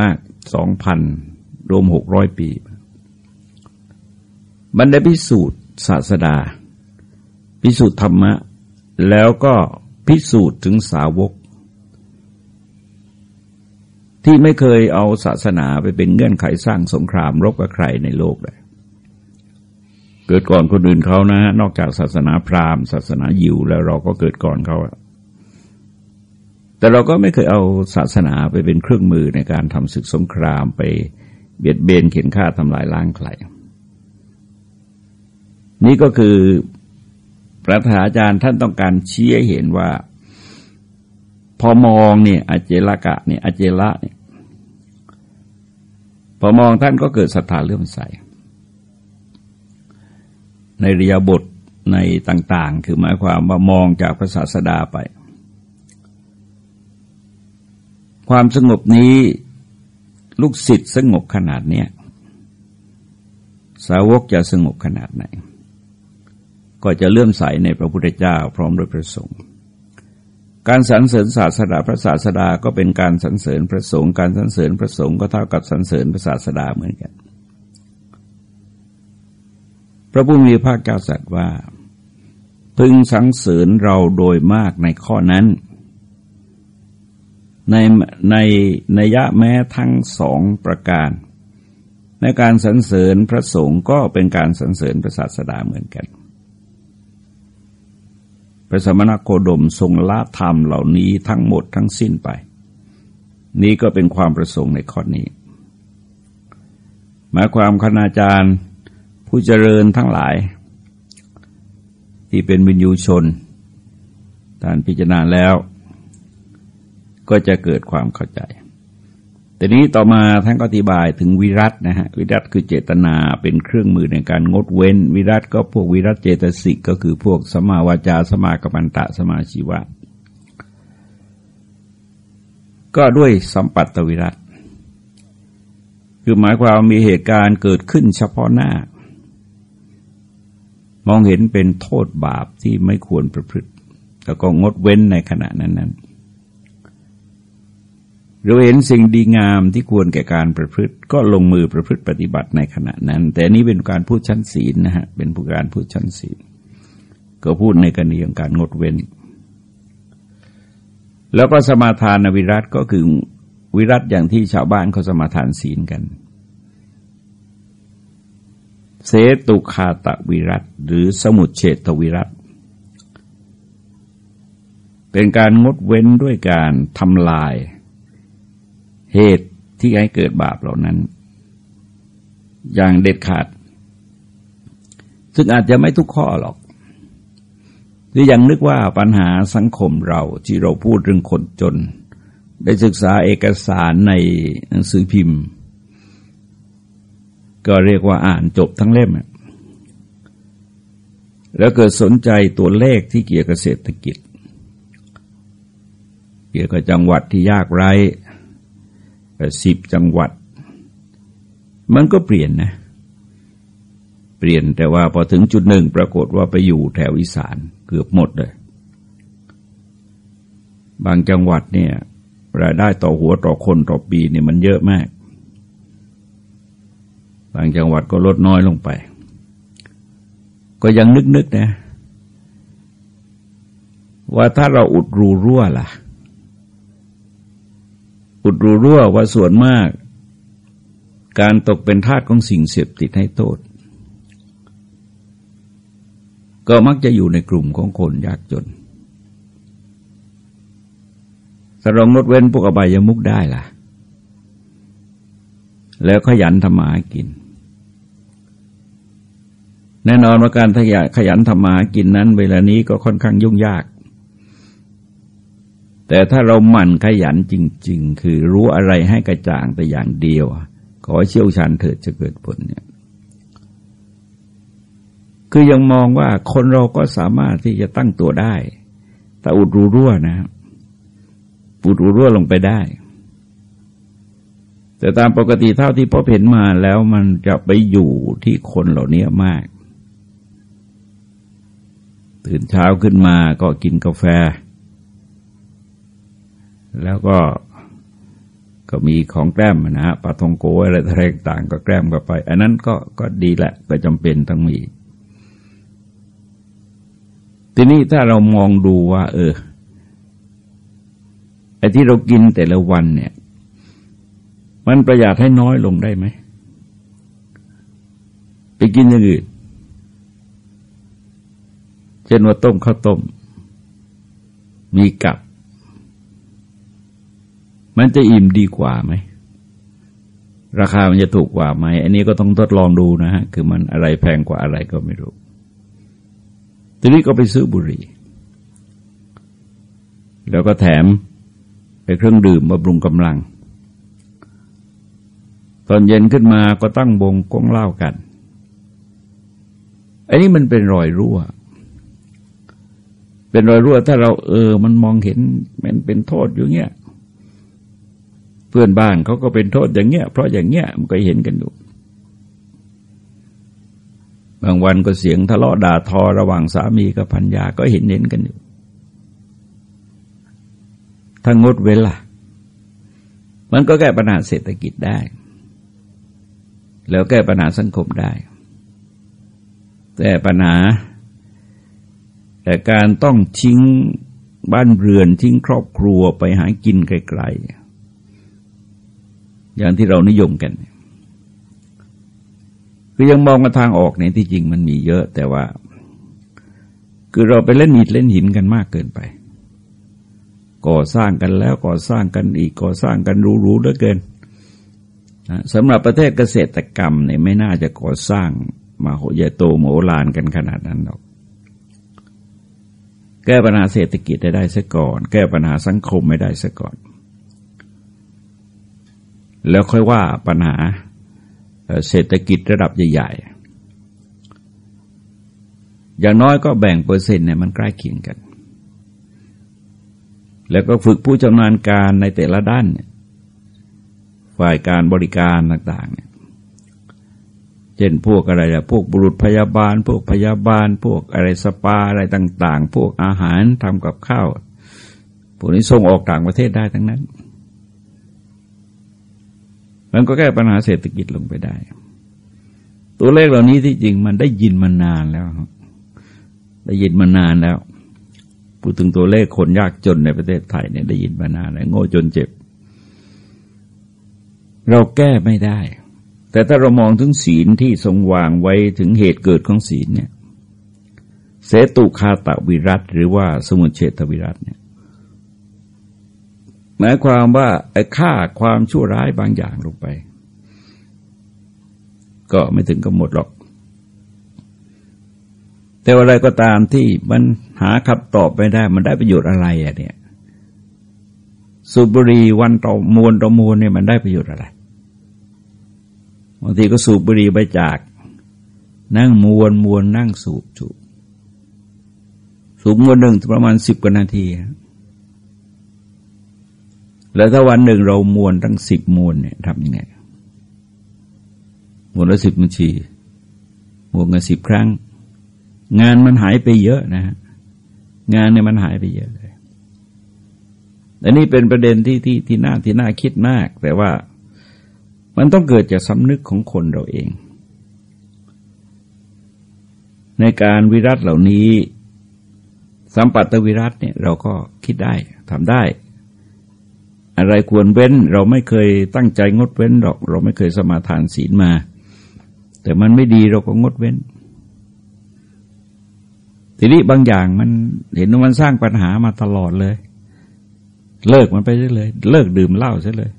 มากๆสองพันรวมหกร้อยปีมันได้พิสูจน์ศาสดา พิสูจน์ธรรมะ แล้วก็พิสูจน์ถึงสาวก ที่ไม่เคยเอาศาสนาไปเป็นเงื่อนไขสร้างสงครามรบกับใครในโลกเลย เกิดก่อนคนอื่นเขานะนอกจากศาสนาพราหมณ์ ศาสนายิวแล้วเราก็เกิดก่อนเขาแต่เราก็ไม่เคยเอาศาสนาไปเป็นเครื่องมือในการทำศึกสงครามไปเบียดเบียนเข็นฆ่าทำลายล้างใครนี่ก็คือพระธาอาจารย์ท่านต้องการชี้ให้เห็นว่า พอมองเนี่ยอเจลกะเนี่ยอเจละเนี่ยพอมองท่านก็เกิดศรัทธาเลื่อมใส ในเรียบทในต่าง ๆ คือหมายความว่ามองจากพระศาสดาไป ความสงบนี้ลูกศิษย์สงบขนาดเนี้ยสาวกจะสงบขนาดไหน ก็จะเลื่อมใสในพระพุทธเจ้าพร้อมด้วยพระสงฆ์การสรรเสริญศาสดาพระศาสดาก็เป็นการสรรเสริญพระสงฆ์การสรรเสริญพระสงฆ์ก็เท่ากับสรรเสริญพระศาสดาเหมือนกัน ระผู้มีพระเจ้าสัตว์ว่า พึงสรรเสริญเราโดยมากในข้อนั้น ในในในยะแม้ทั้งสองประการในการสรรเสริญพระสงฆ์ก็เป็นการสรรเสริญพระศาสดาเหมือนกัน พระสมณโคดมทรงละธรรมเหล่านี้ทั้งหมดทั้งสิ้นไป นี้ก็เป็นความประสงค์ในข้อนี้ หมายความคณาจารย์ ผู้เจริญทั้งหลาย ที่เป็นวิญญูชนท่านพิจารณาแล้ว ก็จะเกิดความเข้าใจ แต่นี้ต่อมาท่านก็อธิบายถึงวิรัตนะฮะวิรัตคือเจตนาเป็นเครื่องมือในการงดเว้น วิรัตก็พวกวิรัตเจตสิกก็คือพวกสมาวาจาสมากัมมันตะสมาชีวะ ก็ด้วยสัมปัตตวิรัตคือหมายความมีเหตุการณ์เกิดขึ้นเฉพาะหน้า มองเห็นเป็นโทษบาปที่ไม่ควรประพฤติ แล้วก็งดเว้นในขณะนั้นนั้นเราเห็นสิ่งดีงามที่ควรแก่การประพฤติ ก็ลงมือประพฤติปฏิบัติในขณะนั้น แต่นี้เป็นการพูดชั้นศีลนะฮะเป็นผู้การพูดชั้นศีล ก็พูดในกรณีของการงดเว้น แล้วก็สมาทานวิรัตก็คือวิรัตอย่างที่ชาวบ้านเขาสมาทานศีลกัน เสตุคาตะวิรัตหรือสมุดเฉตวิรัตเป็นการงดเว้นด้วยการทำลาย เหตุที่ให้เกิดบาปเหล่านั้น อย่างเด็ดขาด ซึ่งอาจจะไม่ทุกข้อหรอกหรือยังนึกว่าปัญหาสังคมเราที่เราพูดเรื่องคนจน ได้ศึกษาเอกสารในหนังสือพิมพ์ ก็เรียกว่าอ่านจบทั้งเล่ม แล้วเกิดสนใจตัวเลขที่เกี่ยวกับเศรษฐกิจ เกี่ยวกับจังหวัดที่ยากไร้สิบจังหวัด มันก็เปลี่ยนนะเปลี่ยนแต่ว่าพอถึงจุดหนึ่งปรากฏว่าไปอยู่แถวอีสานเกือบหมดเลย บางจังหวัดเนี่ยรายได้ต่อหัวต่อคนต่อปีเนี่ยมันเยอะมาก บางจังหวัดก็ลดน้อยลงไป ก็ยังนึกๆนะ ว่าถ้าเราอุดรูรั่วล่ะ อุดรูรั่วว่าส่วนมาก การตกเป็นทาสของสิ่งเสพติดให้โทษ ก็มักจะอยู่ในกลุ่มของคนยากจนถ้าเรางดเว้นพวกอบายมุกได้ล่ะ แล้วขยันทำมาหากิน แน่นอนว่าการขยันทำมาหากินนั้น เวลานี้ก็ค่อนข้างยุ่งยาก แต่ถ้าเราหมั่นขยันจริง ๆ คือรู้อะไรให้กระจ่างแต่อย่างเดียว ขอเชี่ยวชาญเถิดจะเกิดผลเนี่ยคือยังมองว่าคนเราก็สามารถที่จะตั้งตัวได้ แต่อุดรูรั่วนะอุดรูรั่วลงไปได้ แต่ตามปกติเท่าที่พ่อเห็นมาแล้วมันจะไปอยู่ที่คนเหล่านี้มาก ตื่นเช้าขึ้นมาก็กินกาแฟ แล้วก็ก็มีของแกล้มนะฮะปลาทองโกอะไรต่างๆก็แกล้มกันไป อันนั้นก็ก็ดีแหละก็จำเป็นต้องมี ทีนี้ถ้าเรามองดูว่า เออไอ้ที่เรากินแต่ละวันเนี่ย มันประหยัดให้น้อยลงได้ไหม ไปกินอย่างอื่น เช่นว่าต้มข้าวต้ม มีกับ มันจะอิ่มดีกว่าไหม ราคามันจะถูกกว่าไหม อันนี้ก็ต้องทดลองดูนะฮะ คือมันอะไรแพงกว่าอะไรก็ไม่รู้ ทีนี้ก็ไปซื้อบุหรี่ แล้วก็แถมไปเครื่องดื่มบำรุงกำลัง ตอนเย็นขึ้นมาก็ตั้งวงก้งเล่ากันอันนี้มันเป็นรอยรั่ว เป็นรอยรั่วถ้าเราเออ มันมองเห็นมันเป็นโทษอยู่เงี้ยเพื่อนบ้านเขาก็เป็นโทษอย่างเงี้ย เพราะอย่างเงี้ยมันก็เห็นกันอยู่บางวันก็เสียงทะเลาะด่าทอระหว่างสามีกับพัญญาก็เห็นเห็นกันอยู่ถ้างดเวลามันก็แก้ปัญหาเศรษฐกิจได้ แล้วแก้ปัญหาสังคมได้ แต่ปัญหา แต่การต้องทิ้งบ้านเรือนทิ้งครอบครัวไปหากินไกลๆ อย่างที่เรานิยมกันคือยังมองมาทางออกในที่จริงมันมีเยอะ แต่ว่า คือเราไปเล่นหินเล่นหินกันมากเกินไป ก่อสร้างกันแล้วก่อสร้างกันอีกก่อสร้างกันรู้ๆเหลือเกินสำหรับประเทศเกษตรกรรมเนี่ยไม่น่าจะก่อสร้างมาโหใหญ่โตโมลานกันขนาดนั้นหรอก แก้ปัญหาเศรษฐกิจได้ได้ซะก่อน แก้ปัญหาสังคมไม่ได้ซะก่อน แล้วค่อยว่าปัญหาเศรษฐกิจระดับใหญ่ ๆ อย่างน้อยก็แบ่งเปอร์เซ็นต์เนี่ยมันใกล้เคียงกัน แล้วก็ฝึกผู้ชำนาญการในแต่ละด้าน ฝ่ายการบริการต่าง ๆ เช่นพวกอะไรอะพวกบุรุษพยาบาล พวกพยาบาล พวกอะไรสปาอะไรต่าง ๆ พวกอาหารทำกับข้าวพวกนี้ส่งออกต่างประเทศได้ทั้งนั้น มันก็แก้ปัญหาเศรษฐกิจลงไปได้ ตัวเลขเหล่านี้ที่จริงมันได้ยินมานานแล้ว ได้ยินมานานแล้วพูดถึงตัวเลขคนยากจนในประเทศไทยเนี่ยได้ยินมานานแล้วโง่จนเจ็บ เราแก้ไม่ได้ แต่ถ้าเรามองถึงศีลที่ทรงวางไว้ถึงเหตุเกิดของศีลเนี่ยเสตุคาตวิรัตหรือว่าสมุเฉตวิรัตเนี่ยหมายความว่าไอ้ฆ่าความชั่วร้ายบางอย่างลงไป ก็ไม่ถึงกับหมดหรอก แต่อะไรก็ตามที่มันหาคำตอบไม่ได้ มันได้ประโยชน์อะไรอะเนี่ยสูบรีวันต่อมวลต่อมวลเนี่ยมันได้ประโยชน์อะไร บางทีก็สูบบุหรี่ไปจาก นั่งมวนมวนนั่งสูบสูบสูบมวลหนึ่งประมาณสิบกว่านาที แล้วถ้าวันหนึ่งเรามวนตั้งสิบมวลเนี่ยทำยังไงมวลละสิบบัญชีมวลกันสิบครั้ง งานมันหายไปเยอะนะฮะงานเนี่ยมันหายไปเยอะเลย อันนี้เป็นประเด็นที่ที่ที่น่าที่น่าคิดมาก แต่ว่า มันต้องเกิดจากสำนึกของคนเราเอง ในการวิรัตเหล่านี้ สัมปัตตวิรัตเนี่ยเราก็คิดได้ทำได้ อะไรควรเว้นเราไม่เคยตั้งใจงดเว้นหรอก เราไม่เคยสมาทานศีลมา แต่มันไม่ดีเราก็งดเว้น ทีนี้บางอย่างมันเห็นว่ามันสร้างปัญหามาตลอดเลย เลิกมันไปเลย เลิกดื่มเหล้าซะเลย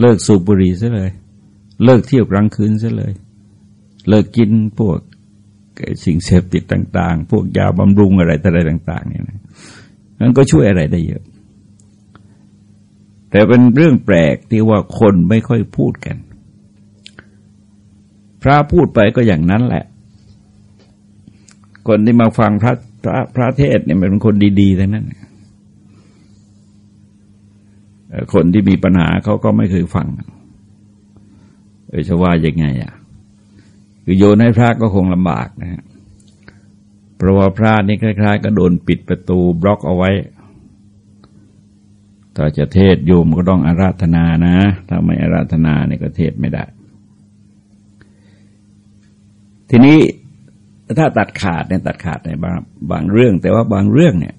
เลิกสูบบุหรี่ซะเลย เลิกเที่ยวกลางคืนซะเลย เลิกกินพวกสิ่งเสพติดต่าง ๆ พวกยาบำรุงอะไรอะไรต่าง ๆ เนี่ยนะมันก็ช่วยอะไรได้เยอะ แต่เป็นเรื่องแปลกที่ว่าคนไม่ค่อยพูดกัน พระพูดไปก็อย่างนั้นแหละ คนที่มาฟังพระพระพระเทศเนี่ยเป็นคนดีๆทั้งนั้น คนที่มีปัญหาเขาก็ไม่เคยฟังเออจะว่ายังไงอะคือโยนให้พระก็คงลำบากนะฮะเพราะว่าพระนี่คล้าย ๆ ก็โดนปิดประตูบล็อกเอาไว้ถ้าจะเทศโยมก็ต้องอาราธนานะ ถ้าไม่อาราธนาเนี่ยก็เทศไม่ได้ ทีนี้ถ้าตัดขาดเนี่ยตัดขาดในบางบางเรื่อง แต่ว่าบางเรื่องเนี่ย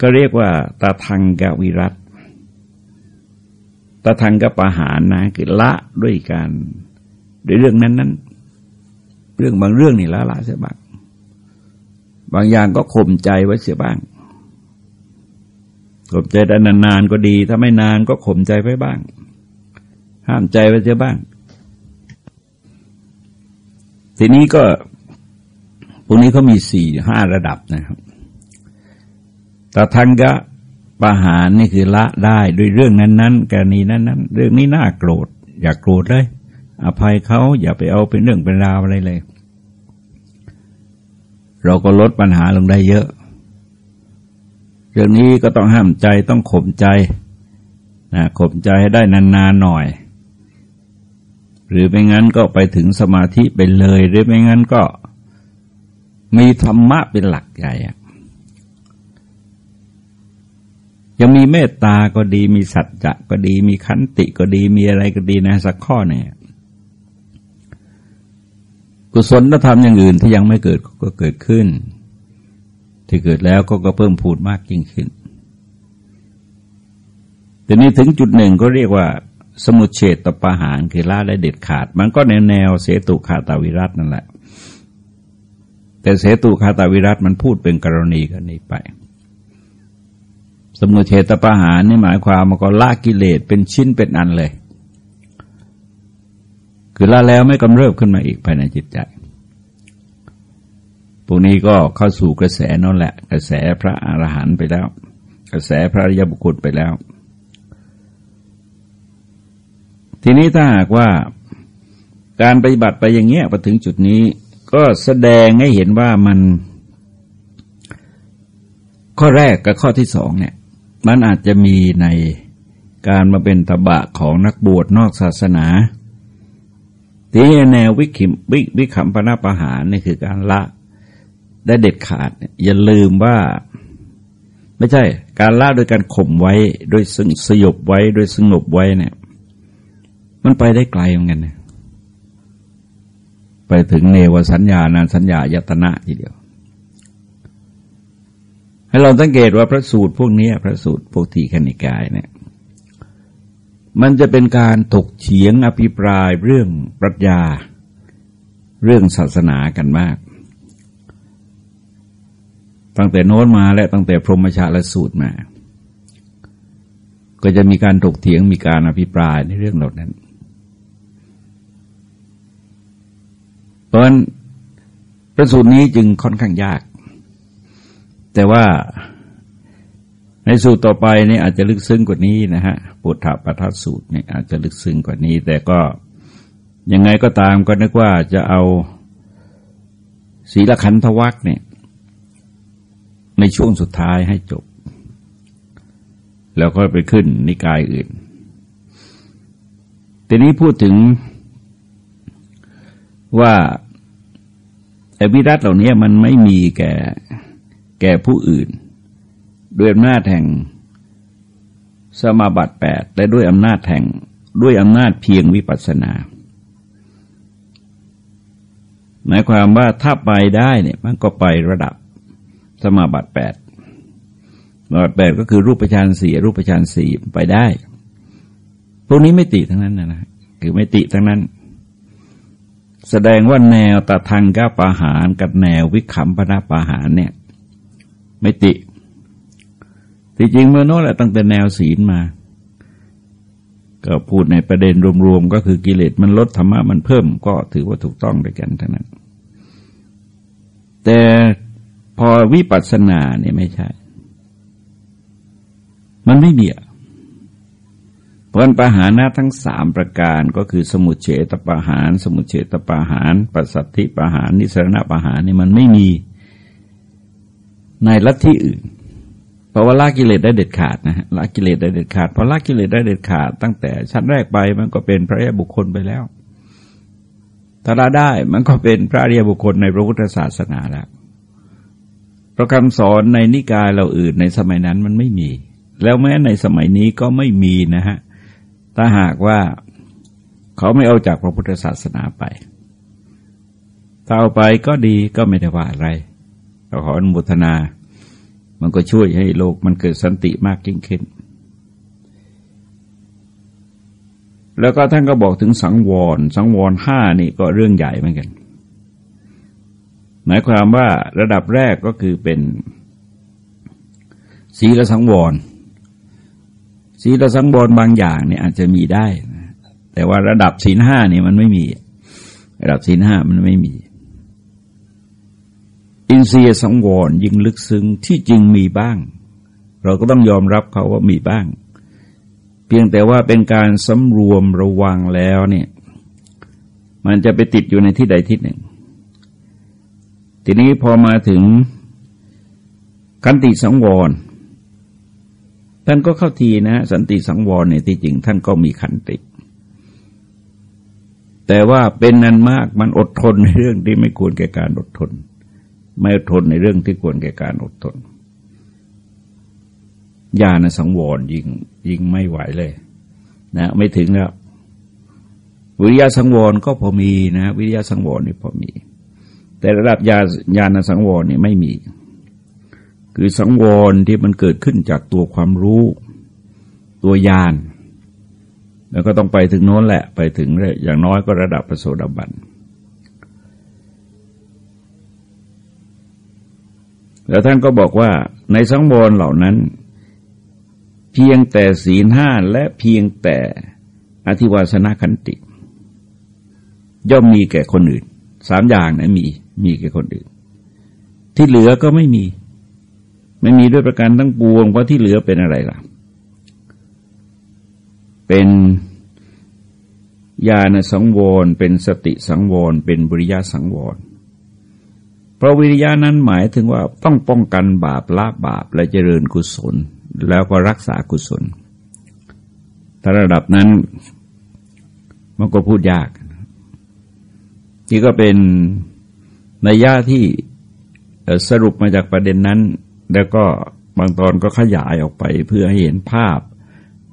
ก็เรียกว่าตาทังกวิรัต ตะทังกับปะหารนะ คือละด้วยการด้วยเรื่องนั้นนั้นเรื่องบางเรื่องนี่ละละเสียบ้างบางอย่างก็ข่มใจไว้เสียบ้างข่มใจได้นานๆก็ดี ถ้าไม่นานก็ข่มใจไว้บ้าง ห้ามใจไว้เสียบ้าง ทีนี้ก็พวกนี้เขามีสี่ห้าระดับนะครับตะทังกะ ประหารนี่คือละได้ด้วยเรื่องนั้นๆกรณีนั้นๆ เรื่องนี้น่าโกรธ อย่ากโกรธเลย อภัยเขาอย่าไปเอาเป็นเรื่องเป็นราวอะไรเลย เราก็ลดปัญหาลงได้เยอะ เรื่องนี้ก็ต้องห้ามใจต้องข่มใจนะข่มใจให้ได้นานๆหน่อย หรือไม่งั้นก็ไปถึงสมาธิไปเลย หรือไม่งั้นก็มีธรรมะเป็นหลักใหญ่ ยังมีเมตตาก็ดีมีสัจจะก็ดีมีขันติก็ดีมีอะไรก็ดีนะสักข้อเนี่ยกุศลธรรมอย่างอื่นที่ยังไม่เกิดก็เกิดขึ้น ที่เกิดแล้วก็ก็เพิ่มพูดมากยิ่งขึ้นทีนี้ถึงจุดหนึ่งก็เรียกว่า สมุเฉตตปาหารคือละได้เด็ดขาด มันก็แนวแนวเสตุขาตาวิรัตนั่นแหละ แต่เสตุขาตาวิรัตมันพูดเป็นกรณีกันนี้ไป สมุเฉตประหารนี่หมายความมันก็ละกิเลสเป็นชิ้นเป็นอันเลย คือละแล้วไม่กำเริบขึ้นมาอีกภายในจิตใจพวกนี้ก็เข้าสู่กระแสนั่นแหละ กระแสพระอรหันต์ไปแล้ว กระแสพระริยบุคคลไปแล้ว ทีนี้ถ้าหากว่าการปฏิบัติไปอย่างเงี้ยมาถึงจุดนี้ ก็แสดงให้เห็นว่ามัน ข้อแรกกับข้อที่สองเนี่ย มันอาจจะมีในการมาเป็นตบะของนักบวชนอกศาสนาที่แนววิคิมวิวิขำปนาประหารนี่คือการละได้เด็ดขาด อย่าลืมว่า ไม่ใช่ การละโดยการข่มไว้โดยสสยบไว้โดยสงบไว้เนี่ย มันไปได้ไกลเหมือนกันนะไปถึงเนวสัญญา นานสัญญายตนะทีเดียว ให้เราสังเกตว่าพระสูตรพวกนี้พระสูตรพวกทีขณิกายเนี่ยมันจะเป็นการถกเฉียงอภิปรายเรื่องปรัชญา เรื่องศาสนากันมาก ตั้งแต่โน้นมาและตั้งแต่พรหมชาลสูตรมา ก็จะมีการถกเถียงมีการอภิปรายในเรื่องเหล่านั้น เพราะฉะนั้นพระสูตรนี้จึงค่อนข้างยาก แต่ว่าในสูตรต่อไปนี่อาจจะลึกซึ้งกว่านี้นะฮะปุถะปทัสสูตรนี่อาจจะลึกซึ้งกว่านี้ แต่ก็ยังไงก็ตามก็นึกว่าจะเอาศีลขันธวัคเนี่ย ในช่วงสุดท้ายให้จบ แล้วก็ไปขึ้นนิกายอื่น ทีนี้พูดถึงว่าไอ้วิรัตเหล่านี้มันไม่มีแก่ แก่ผู้อื่น ด้วยอำนาจแห่งสมาบัติแปดและด้วยอำนาจแห่งด้วยอำนาจเพียงวิปัสสนา หมายความว่าถ้าไปได้เนี่ยมันก็ไประดับสมาบัติแปดสมาบัติแปดก็คือรูปฌานสี่รูปฌานสี่ไปได้พวกนี้ไม่ติทั้งนั้นนะนะคือไม่ติทั้งนั้น แสดงว่าแนวตะทางก้าปาหารกับแนววิขำปนาปาหารเนี่ย ไม่ติที่จริงเมื่อโน้นแหละตั้งแต่แนวศีลมา ก็พูดในประเด็นรวมๆก็คือกิเลสมันลดธรรมะมันเพิ่มก็ถือว่าถูกต้องด้วยกันทั้งนั้น แต่พอวิปัสสนาเนี่ยไม่ใช่ มันไม่มีเพราะปะหานะทั้งสามประการก็คือสมุเฉตปะหารสมุเฉตปะหารปัสสัทธิปะหารนิสรณปะหารนี่มันไม่มี ในลัทธิอื่น เพราะว่าละกิเลสได้เด็ดขาดนะฮะละกิเลสได้เด็ดขาดพอละกิเลสได้เด็ดขาด ตั้งแต่ชั้นแรกไปมันก็เป็นพระอริยบุคคลไปแล้วถ้าละได้มันก็เป็นพระอริยบุคคลในพระพุทธศาสนาแล้วพระคำสอนในนิกายเราอื่นในสมัยนั้นมันไม่มี แล้วแม้ในสมัยนี้ก็ไม่มีนะฮะถ้าหากว่าเขาไม่เอาจากพระพุทธศาสนาไปถ้าเอาไปก็ดีก็ไม่ได้ว่าอะไร เราขออนุโมทนา มันก็ช่วยให้โลกมันเกิดสันติมากยิ่งขึ้น แล้วก็ท่านก็บอกถึงสังวร สังวรห้านี่ก็เรื่องใหญ่เหมือนกัน หมายความว่าระดับแรกก็คือเป็นศีลสังวรศีลสังวรบางอย่างเนี่ยอาจจะมีได้ แต่ว่าระดับศีลห้านี่มันไม่มี ระดับศีลห้ามันไม่มี อินทรียสังวรยิ่งลึกซึ้งที่จริงมีบ้าง เราก็ต้องยอมรับเขาว่ามีบ้าง เพียงแต่ว่าเป็นการสำรวมระวังแล้วเนี่ยมันจะไปติดอยู่ในที่ใดที่หนึ่ง ทีนี้พอมาถึงขันติสังวรท่านก็เข้าทีนะสันติสังวรเนี่ยที่จริงท่านก็มีขันติ แต่ว่าเป็นนันมากมันอดทนในเรื่องที่ไม่ควรแก่การอดทน ไม่อดทนในเรื่องที่ควรแก่การอดทนญาณสังวรยิงยิงไม่ไหวเลย นะ ไม่ถึงแล้ววิริยะสังวรก็พอมีนะวิริยะสังวรนี่พอมี แต่ระดับญาญาณสังวรนี่ไม่มี คือสังวรที่มันเกิดขึ้นจากตัวความรู้ ตัวญาณแล้วก็ต้องไปถึงโน้นแหละ ไปถึงอย่างน้อยก็ระดับประโสดาบัน แล้วท่านก็บอกว่าในสังวรเหล่านั้น เพียงแต่ศีลห้าและเพียงแต่อธิวาสนาคันติ ย่อมมีแก่คนอื่นสามอย่างนะมีมีแก่คนอื่น ที่เหลือก็ไม่มี ไม่มีด้วยประการทั้งปวงเพราะที่เหลือเป็นอะไรล่ะ เป็นญาณสังวร เป็นสติสังวร เป็นบริยาสังวร ราะวิริยะนั้นหมายถึงว่าต้องป้องกันบาปละบาปและเจริญกุศล แล้วก็รักษากุศล ถ้าระดับนั้นมันก็พูดยาก นี่ก็เป็นในย่าที่สรุปมาจากประเด็นนั้น แล้วก็บางตอนก็ขยายออกไปเพื่อให้เห็นภาพ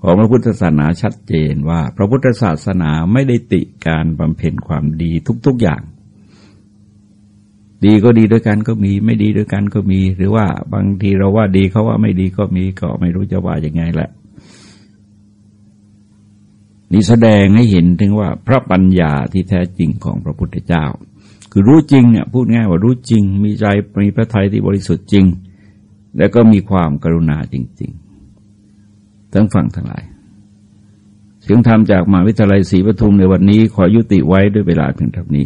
ของพระพุทธศาสนาชัดเจนว่า พระพุทธศาสนาไม่ได้ติการบำเพ็ญความดีทุก ๆอย่าง ดีก็ดีด้วยกันก็มี ไม่ดีด้วยกันก็มี หรือว่าบางทีเราว่าดีเขาว่าไม่ดีก็มีก็ไม่รู้จะว่ายังไงแหละนี่แสดงให้เห็นถึงว่าพระปัญญาที่แท้จริงของพระพุทธเจ้า คือรู้จริงเนี่ยพูดง่ายว่ารู้จริง มีใจมีพระทัยที่บริสุทธิ์จริง แล้วก็มีความกรุณาจริง ๆ ทั้งฝั่งทั้งหลายเสียงธรรมจากมหาวิทยาลัยศรีปทุมในวันนี้ขอยุติไว้ด้วยเวลาเพียงเท่านี้